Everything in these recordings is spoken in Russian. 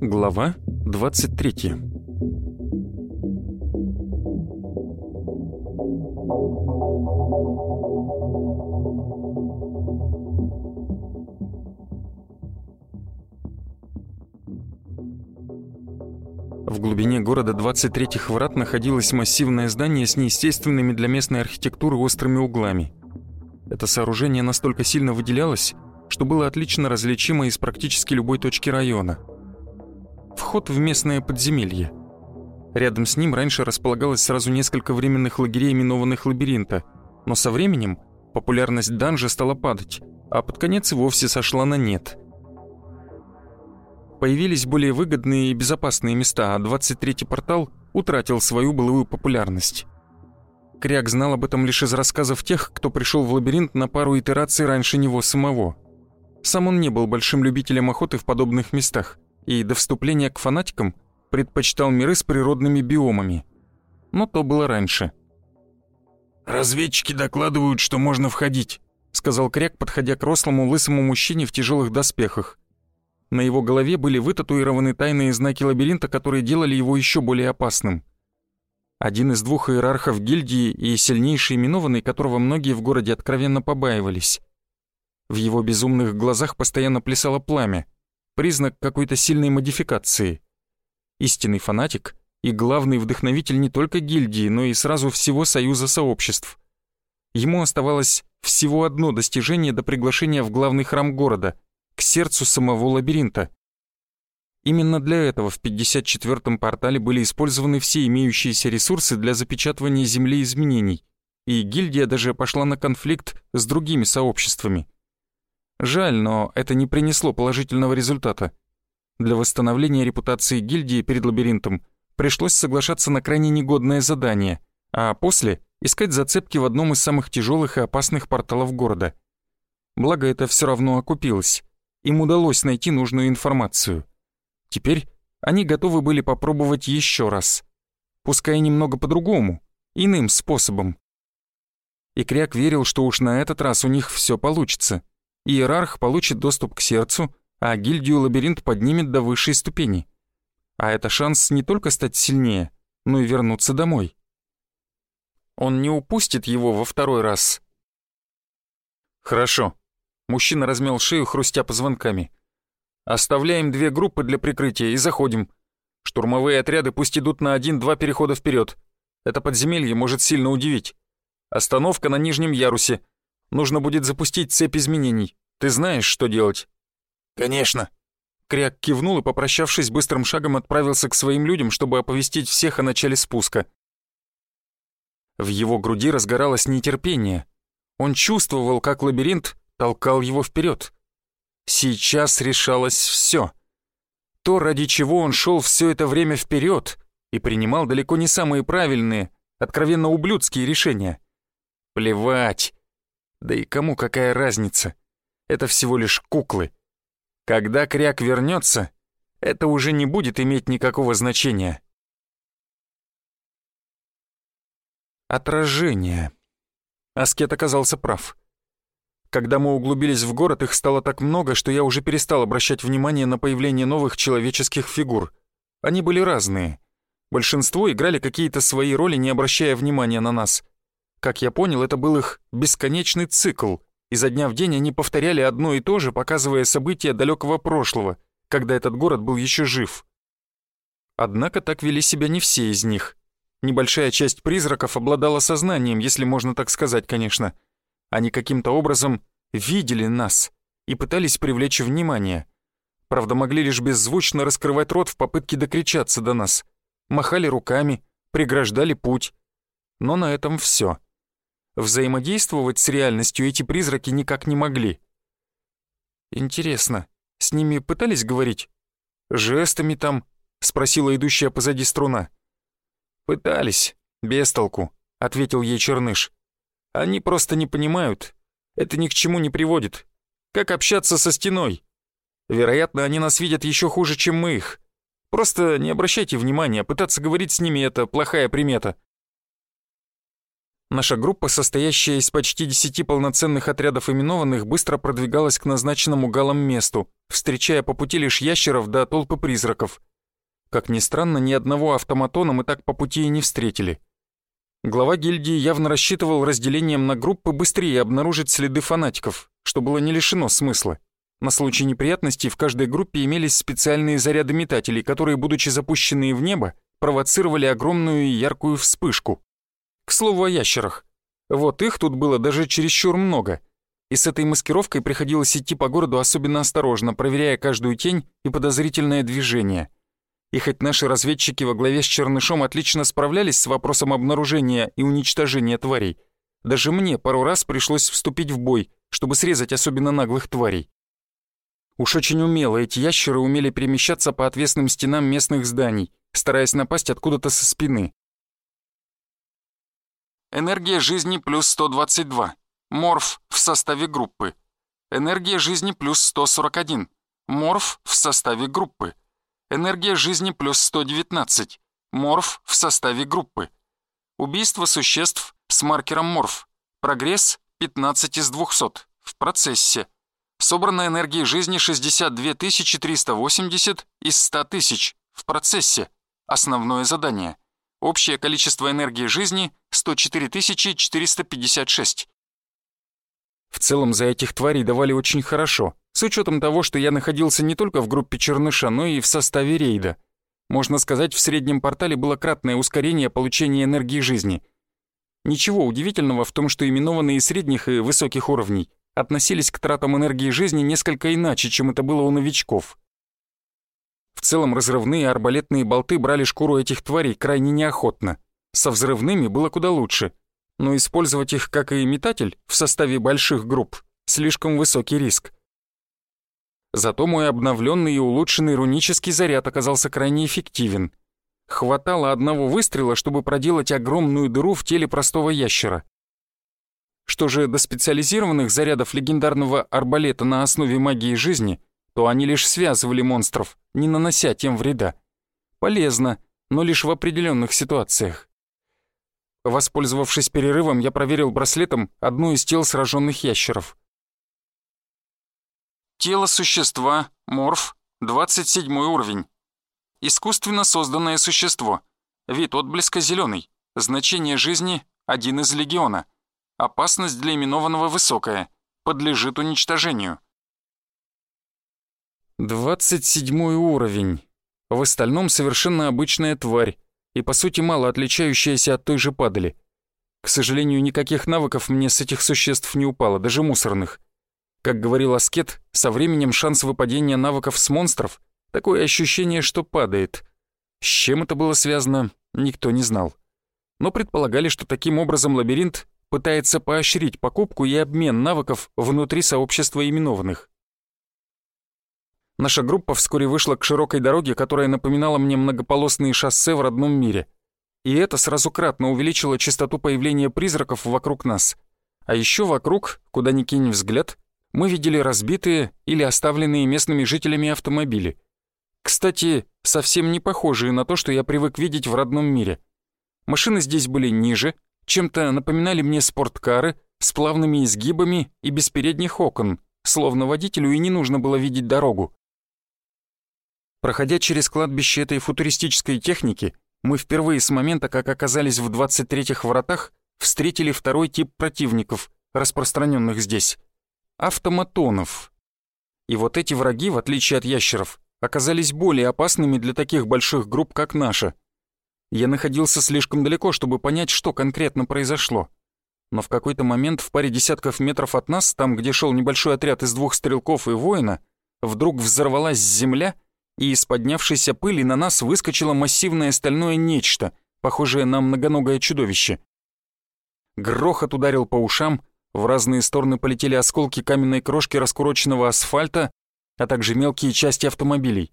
Глава 23 В глубине города 23-х врат находилось массивное здание с неестественными для местной архитектуры острыми углами. Это сооружение настолько сильно выделялось, что было отлично различимо из практически любой точки района. Вход в местное подземелье. Рядом с ним раньше располагалось сразу несколько временных лагерей, именованных лабиринта, но со временем популярность данжа стала падать, а под конец и вовсе сошла на нет. Появились более выгодные и безопасные места, а 23-й портал утратил свою былую популярность. Кряк знал об этом лишь из рассказов тех, кто пришел в лабиринт на пару итераций раньше него самого. Сам он не был большим любителем охоты в подобных местах, и до вступления к фанатикам предпочитал миры с природными биомами. Но то было раньше. «Разведчики докладывают, что можно входить», сказал Кряк, подходя к рослому лысому мужчине в тяжелых доспехах. На его голове были вытатуированы тайные знаки лабиринта, которые делали его еще более опасным. Один из двух иерархов гильдии и сильнейший именованный, которого многие в городе откровенно побаивались. В его безумных глазах постоянно плясало пламя, признак какой-то сильной модификации. Истинный фанатик и главный вдохновитель не только гильдии, но и сразу всего союза сообществ. Ему оставалось всего одно достижение до приглашения в главный храм города, к сердцу самого лабиринта. Именно для этого в 54-м портале были использованы все имеющиеся ресурсы для запечатывания Земли изменений, и гильдия даже пошла на конфликт с другими сообществами. Жаль, но это не принесло положительного результата. Для восстановления репутации гильдии перед лабиринтом пришлось соглашаться на крайне негодное задание, а после искать зацепки в одном из самых тяжелых и опасных порталов города. Благо это все равно окупилось. Им удалось найти нужную информацию. Теперь они готовы были попробовать еще раз. Пускай немного по-другому, иным способом. И Кряк верил, что уж на этот раз у них все получится — иерарх получит доступ к сердцу, а гильдию лабиринт поднимет до высшей ступени. А это шанс не только стать сильнее, но и вернуться домой. Он не упустит его во второй раз. Хорошо. Мужчина размял шею, хрустя позвонками. Оставляем две группы для прикрытия и заходим. Штурмовые отряды пусть идут на один-два перехода вперед. Это подземелье может сильно удивить. Остановка на нижнем ярусе — Нужно будет запустить цепь изменений. Ты знаешь, что делать?» «Конечно». Кряк кивнул и, попрощавшись, быстрым шагом отправился к своим людям, чтобы оповестить всех о начале спуска. В его груди разгоралось нетерпение. Он чувствовал, как лабиринт толкал его вперед. Сейчас решалось все. То, ради чего он шел все это время вперед и принимал далеко не самые правильные, откровенно ублюдские решения. Плевать. Да и кому какая разница? Это всего лишь куклы. Когда кряк вернется, это уже не будет иметь никакого значения. Отражение. Аскет оказался прав. Когда мы углубились в город, их стало так много, что я уже перестал обращать внимание на появление новых человеческих фигур. Они были разные. Большинство играли какие-то свои роли, не обращая внимания на нас — как я понял, это был их бесконечный цикл. Изо дня в день они повторяли одно и то же, показывая события далекого прошлого, когда этот город был еще жив. Однако так вели себя не все из них. Небольшая часть призраков обладала сознанием, если можно так сказать, конечно. Они каким-то образом видели нас и пытались привлечь внимание. Правда, могли лишь беззвучно раскрывать рот в попытке докричаться до нас. Махали руками, преграждали путь. Но на этом все. Взаимодействовать с реальностью эти призраки никак не могли. «Интересно, с ними пытались говорить? Жестами там?» — спросила идущая позади струна. «Пытались, без толку», — ответил ей Черныш. «Они просто не понимают. Это ни к чему не приводит. Как общаться со стеной? Вероятно, они нас видят еще хуже, чем мы их. Просто не обращайте внимания, пытаться говорить с ними — это плохая примета». Наша группа, состоящая из почти десяти полноценных отрядов именованных, быстро продвигалась к назначенному галам месту, встречая по пути лишь ящеров да толпы призраков. Как ни странно, ни одного автоматона мы так по пути и не встретили. Глава гильдии явно рассчитывал разделением на группы быстрее обнаружить следы фанатиков, что было не лишено смысла. На случай неприятностей в каждой группе имелись специальные заряды метателей, которые, будучи запущенные в небо, провоцировали огромную и яркую вспышку. К слову о ящерах. Вот их тут было даже чересчур много. И с этой маскировкой приходилось идти по городу особенно осторожно, проверяя каждую тень и подозрительное движение. И хоть наши разведчики во главе с Чернышом отлично справлялись с вопросом обнаружения и уничтожения тварей, даже мне пару раз пришлось вступить в бой, чтобы срезать особенно наглых тварей. Уж очень умело эти ящеры умели перемещаться по отвесным стенам местных зданий, стараясь напасть откуда-то со спины. Энергия жизни плюс 122. Морф в составе группы. Энергия жизни плюс 141. Морф в составе группы. Энергия жизни плюс 119. Морф в составе группы. Убийство существ с маркером морф. Прогресс 15 из 200. В процессе. Собрана энергия жизни 62 380 из 100 тысяч. В процессе. Основное задание. Общее количество энергии жизни 104 456. В целом за этих тварей давали очень хорошо, с учетом того, что я находился не только в группе Черныша, но и в составе рейда. Можно сказать, в среднем портале было кратное ускорение получения энергии жизни. Ничего удивительного в том, что именованные средних и высоких уровней относились к тратам энергии жизни несколько иначе, чем это было у новичков. В целом разрывные арбалетные болты брали шкуру этих тварей крайне неохотно. Со взрывными было куда лучше, но использовать их как и метатель в составе больших групп — слишком высокий риск. Зато мой обновленный и улучшенный рунический заряд оказался крайне эффективен. Хватало одного выстрела, чтобы проделать огромную дыру в теле простого ящера. Что же до специализированных зарядов легендарного арбалета на основе магии жизни, то они лишь связывали монстров, не нанося тем вреда. Полезно, но лишь в определенных ситуациях. Воспользовавшись перерывом, я проверил браслетом одну из тел сраженных ящеров. Тело существа, морф, 27 уровень. Искусственно созданное существо. Вид отблеска зеленый. Значение жизни – один из легиона. Опасность для именованного высокая. Подлежит уничтожению. 27 уровень. В остальном совершенно обычная тварь и по сути мало отличающаяся от той же падали. К сожалению, никаких навыков мне с этих существ не упало, даже мусорных. Как говорил Аскет, со временем шанс выпадения навыков с монстров — такое ощущение, что падает. С чем это было связано, никто не знал. Но предполагали, что таким образом лабиринт пытается поощрить покупку и обмен навыков внутри сообщества именованных. Наша группа вскоре вышла к широкой дороге, которая напоминала мне многополосные шоссе в родном мире. И это сразу кратно увеличило частоту появления призраков вокруг нас. А еще вокруг, куда ни кинь взгляд, мы видели разбитые или оставленные местными жителями автомобили. Кстати, совсем не похожие на то, что я привык видеть в родном мире. Машины здесь были ниже, чем-то напоминали мне спорткары с плавными изгибами и без передних окон, словно водителю и не нужно было видеть дорогу. Проходя через кладбище этой футуристической техники, мы впервые с момента, как оказались в 23-х вратах, встретили второй тип противников, распространенных здесь автоматонов. И вот эти враги, в отличие от ящеров, оказались более опасными для таких больших групп, как наша. Я находился слишком далеко, чтобы понять, что конкретно произошло. Но в какой-то момент в паре десятков метров от нас, там, где шел небольшой отряд из двух стрелков и воина, вдруг взорвалась земля, и из поднявшейся пыли на нас выскочило массивное стальное нечто, похожее на многоногое чудовище. Грохот ударил по ушам, в разные стороны полетели осколки каменной крошки раскуроченного асфальта, а также мелкие части автомобилей.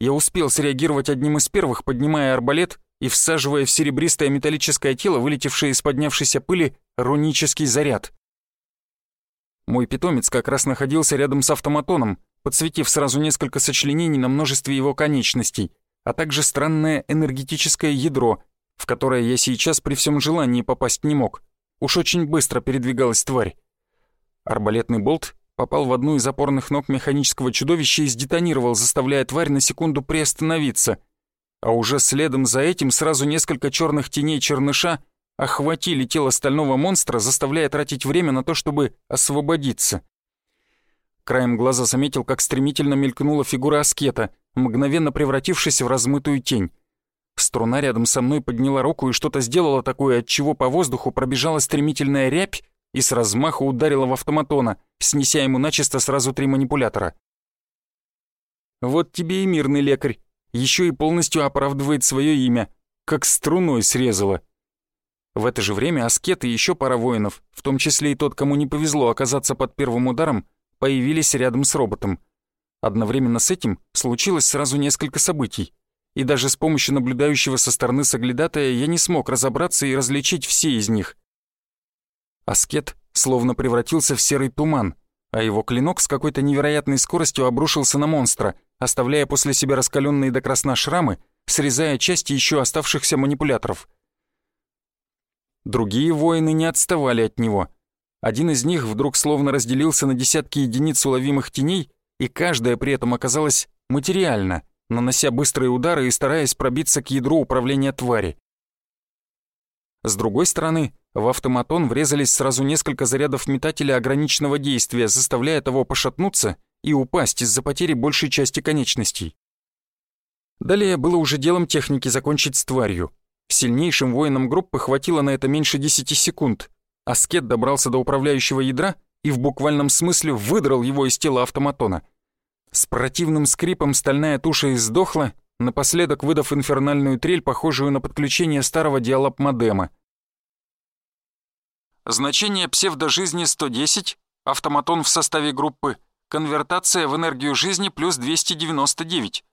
Я успел среагировать одним из первых, поднимая арбалет и всаживая в серебристое металлическое тело, вылетевшее из поднявшейся пыли, рунический заряд. Мой питомец как раз находился рядом с автоматоном, подсветив сразу несколько сочленений на множестве его конечностей, а также странное энергетическое ядро, в которое я сейчас при всем желании попасть не мог Уж очень быстро передвигалась тварь. Арбалетный болт попал в одну из опорных ног механического чудовища и сдетонировал, заставляя тварь на секунду приостановиться. А уже следом за этим сразу несколько черных теней черныша охватили тело стального монстра, заставляя тратить время на то, чтобы освободиться. Краем глаза заметил, как стремительно мелькнула фигура аскета, мгновенно превратившись в размытую тень. Струна рядом со мной подняла руку и что-то сделала такое, от чего по воздуху пробежала стремительная рябь и с размаху ударила в автоматона, снеся ему начисто сразу три манипулятора. Вот тебе и мирный лекарь, еще и полностью оправдывает свое имя, как струной срезала. В это же время аскеты и еще пара воинов, в том числе и тот, кому не повезло оказаться под первым ударом, появились рядом с роботом. Одновременно с этим случилось сразу несколько событий, и даже с помощью наблюдающего со стороны соглядатая я не смог разобраться и различить все из них. Аскет словно превратился в серый туман, а его клинок с какой-то невероятной скоростью обрушился на монстра, оставляя после себя раскаленные до красна шрамы, срезая части еще оставшихся манипуляторов. Другие воины не отставали от него. Один из них вдруг словно разделился на десятки единиц уловимых теней, и каждая при этом оказалась материальна, нанося быстрые удары и стараясь пробиться к ядру управления твари. С другой стороны, в автоматон врезались сразу несколько зарядов метателя ограниченного действия, заставляя того пошатнуться и упасть из-за потери большей части конечностей. Далее было уже делом техники закончить с тварью. Сильнейшим воинам группы хватило на это меньше 10 секунд. Аскет добрался до управляющего ядра и в буквальном смысле выдрал его из тела автоматона. С противным скрипом стальная туша издохла, напоследок выдав инфернальную трель, похожую на подключение старого диалаб-модема — Значение псевдожизни 110, автоматон в составе группы, конвертация в энергию жизни плюс 299.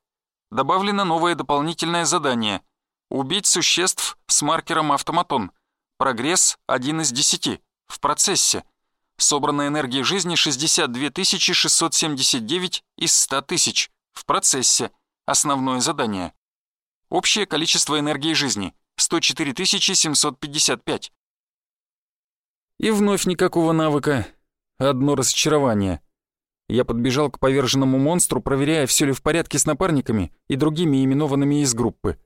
Добавлено новое дополнительное задание. Убить существ с маркером автоматон. Прогресс 1 из 10. В процессе. Собранная энергия жизни 62 679 из 100 тысяч. В процессе. Основное задание. Общее количество энергии жизни 104 755. И вновь никакого навыка. Одно разочарование. Я подбежал к поверженному монстру, проверяя, все ли в порядке с напарниками и другими именованными из группы.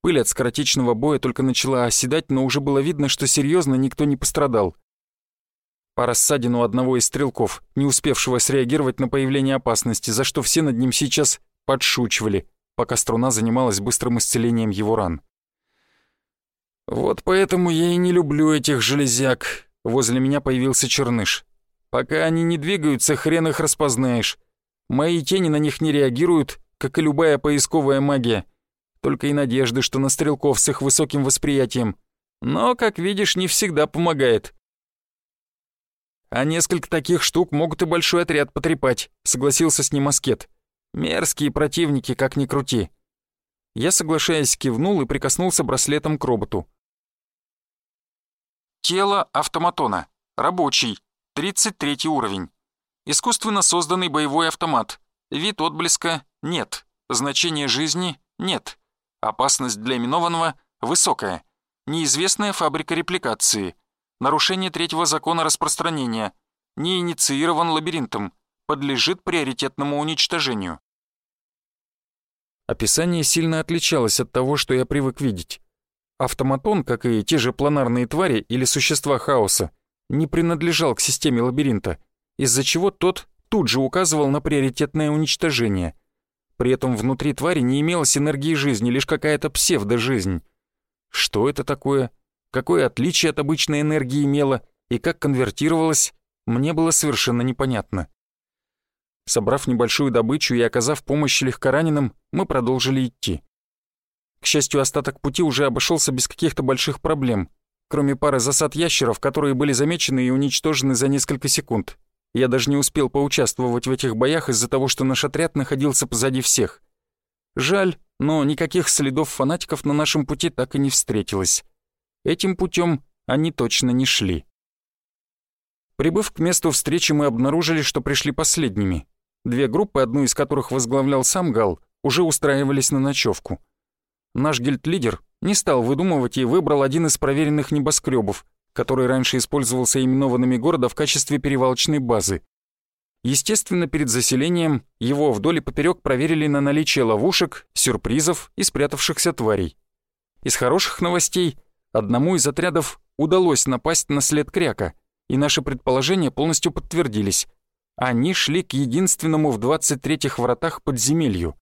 Пыль от скоротечного боя только начала оседать, но уже было видно, что серьезно никто не пострадал. Пара ссадин у одного из стрелков, не успевшего среагировать на появление опасности, за что все над ним сейчас подшучивали, пока струна занималась быстрым исцелением его ран. «Вот поэтому я и не люблю этих железяк», Возле меня появился черныш. Пока они не двигаются, хрен их распознаешь. Мои тени на них не реагируют, как и любая поисковая магия. Только и надежды, что на стрелков с их высоким восприятием. Но, как видишь, не всегда помогает. А несколько таких штук могут и большой отряд потрепать, согласился с ним Аскет. Мерзкие противники, как ни крути. Я, соглашаясь, кивнул и прикоснулся браслетом к роботу. Тело автоматона. Рабочий. 33 уровень. Искусственно созданный боевой автомат. Вид отблеска – нет. Значение жизни – нет. Опасность для именованного – высокая. Неизвестная фабрика репликации. Нарушение третьего закона распространения. Не инициирован лабиринтом. Подлежит приоритетному уничтожению. Описание сильно отличалось от того, что я привык видеть. Автоматон, как и те же планарные твари или существа хаоса, не принадлежал к системе лабиринта, из-за чего тот тут же указывал на приоритетное уничтожение. При этом внутри твари не имелось энергии жизни, лишь какая-то псевдожизнь. Что это такое? Какое отличие от обычной энергии имело и как конвертировалось, мне было совершенно непонятно. Собрав небольшую добычу и оказав помощь легкораненым, мы продолжили идти. К счастью, остаток пути уже обошелся без каких-то больших проблем, кроме пары засад ящеров, которые были замечены и уничтожены за несколько секунд. Я даже не успел поучаствовать в этих боях из-за того, что наш отряд находился позади всех. Жаль, но никаких следов фанатиков на нашем пути так и не встретилось. Этим путем они точно не шли. Прибыв к месту встречи, мы обнаружили, что пришли последними. Две группы, одну из которых возглавлял сам Гал, уже устраивались на ночевку. Наш гильд-лидер не стал выдумывать и выбрал один из проверенных небоскребов, который раньше использовался именованными города в качестве перевалочной базы. Естественно, перед заселением его вдоль и поперек проверили на наличие ловушек, сюрпризов и спрятавшихся тварей. Из хороших новостей одному из отрядов удалось напасть на след кряка, и наши предположения полностью подтвердились. Они шли к единственному в 23-х вратах подземелью.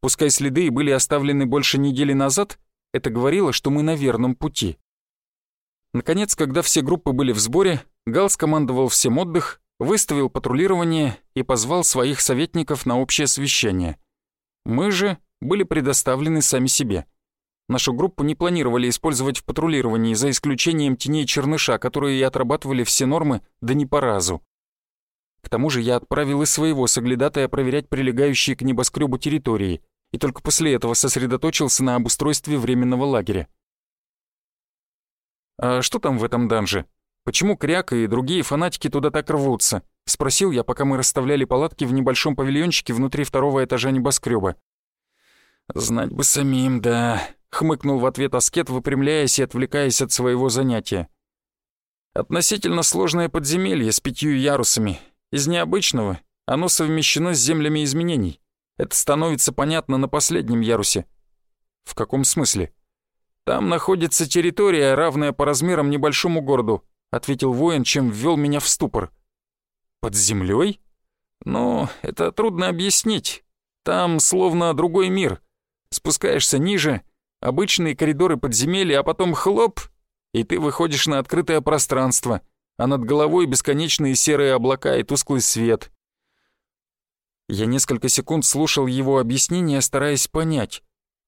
Пускай следы и были оставлены больше недели назад, это говорило, что мы на верном пути. Наконец, когда все группы были в сборе, Гал скомандовал всем отдых, выставил патрулирование и позвал своих советников на общее совещание. Мы же были предоставлены сами себе. Нашу группу не планировали использовать в патрулировании, за исключением теней черныша, которые и отрабатывали все нормы, да не по разу. К тому же я отправил и своего соглядатая проверять прилегающие к небоскребу территории, и только после этого сосредоточился на обустройстве временного лагеря. «А что там в этом данже?» Почему Кряк и другие фанатики туда так рвутся?» — спросил я, пока мы расставляли палатки в небольшом павильончике внутри второго этажа небоскреба. «Знать бы самим, да», — хмыкнул в ответ Аскет, выпрямляясь и отвлекаясь от своего занятия. «Относительно сложное подземелье с пятью ярусами. Из необычного оно совмещено с землями изменений. Это становится понятно на последнем ярусе». «В каком смысле?» «Там находится территория, равная по размерам небольшому городу, ответил воин, чем ввел меня в ступор. «Под землей? Ну, это трудно объяснить. Там словно другой мир. Спускаешься ниже, обычные коридоры подземелья, а потом хлоп, и ты выходишь на открытое пространство, а над головой бесконечные серые облака и тусклый свет». Я несколько секунд слушал его объяснение, стараясь понять,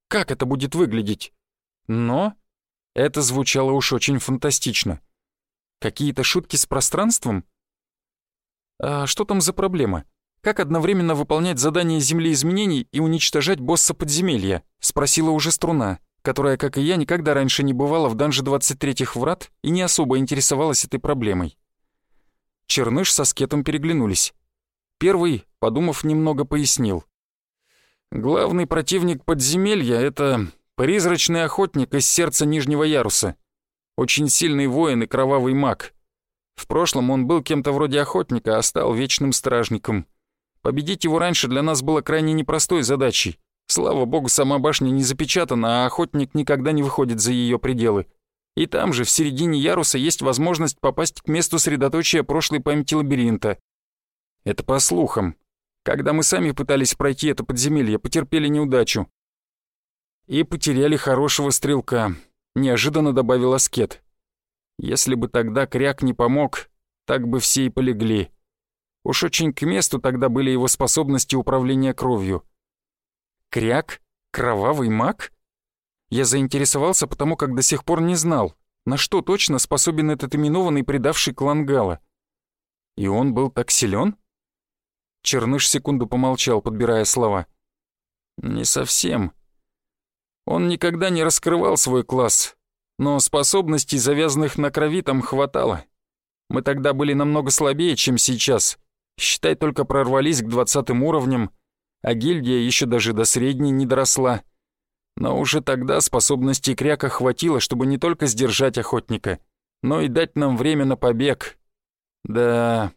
как это будет выглядеть. Но это звучало уж очень фантастично. Какие-то шутки с пространством? А что там за проблема? Как одновременно выполнять задание Земли изменений и уничтожать босса подземелья? Спросила уже струна, которая, как и я, никогда раньше не бывала в данже 23-х врат и не особо интересовалась этой проблемой. Черныш со скетом переглянулись. Первый, подумав немного, пояснил. «Главный противник подземелья — это призрачный охотник из сердца Нижнего Яруса. Очень сильный воин и кровавый маг. В прошлом он был кем-то вроде охотника, а стал вечным стражником. Победить его раньше для нас было крайне непростой задачей. Слава богу, сама башня не запечатана, а охотник никогда не выходит за ее пределы. И там же, в середине яруса, есть возможность попасть к месту средоточия прошлой памяти лабиринта. Это по слухам. Когда мы сами пытались пройти это подземелье, потерпели неудачу. И потеряли хорошего стрелка неожиданно добавил Аскет. Если бы тогда Кряк не помог, так бы все и полегли. Уж очень к месту тогда были его способности управления кровью. Кряк? Кровавый маг? Я заинтересовался, потому как до сих пор не знал, на что точно способен этот именованный предавший клан Гала. И он был так силен? Черныш секунду помолчал, подбирая слова. «Не совсем. Он никогда не раскрывал свой класс, но способностей, завязанных на крови, там хватало. Мы тогда были намного слабее, чем сейчас. Считай, только прорвались к двадцатым уровням, а гильдия еще даже до средней не доросла. Но уже тогда способностей кряка хватило, чтобы не только сдержать охотника, но и дать нам время на побег. Да,